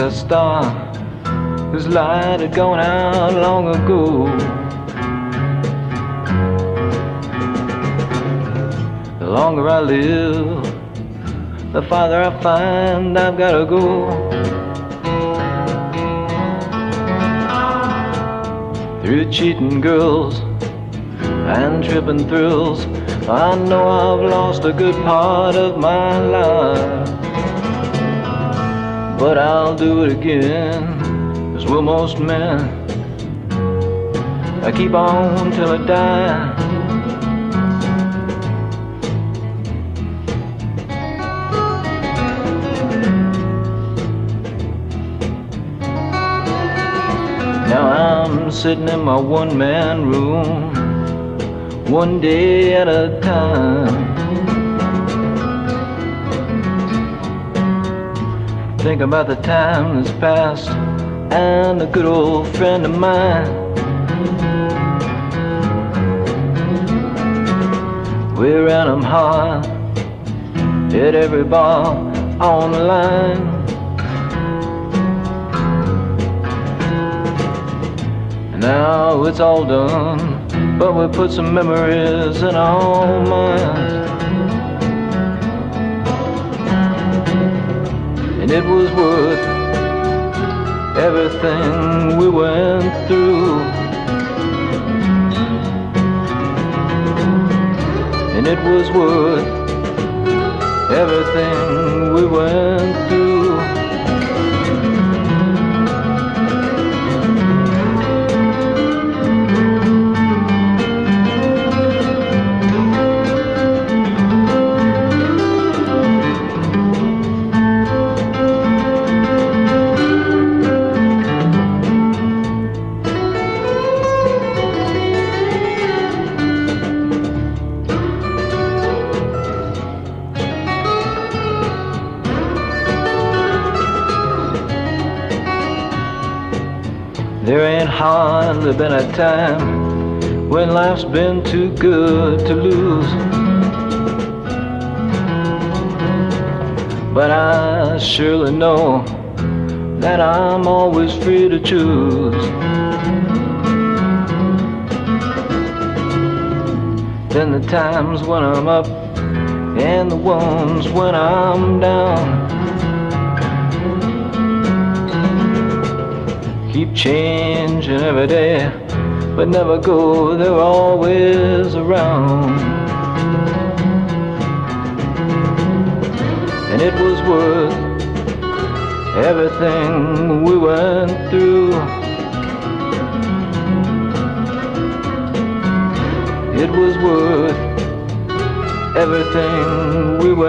a star whose light had gone out long ago. The longer I live, the farther I find I've gotta go. Through cheating girls and tripping thrills, I know I've lost a good part of my life. But I'll do it again, as will most men. I keep on till I die. Now I'm sitting in my one man room, one day at a time. Think about the time that's passed and a good old friend of mine. We ran 'em hard, hit every ball on the line. Now it's all done, but we put some memories in our minds. And it was worth everything we went through. And it was worth everything we went There ain't hardly been a time when life's been too good to lose. But I surely know that I'm always free to choose. Then the times when I'm up and the ones when I'm down. Keep changing every day, but never go, they're always around. And it was worth everything we went through. It was worth everything we.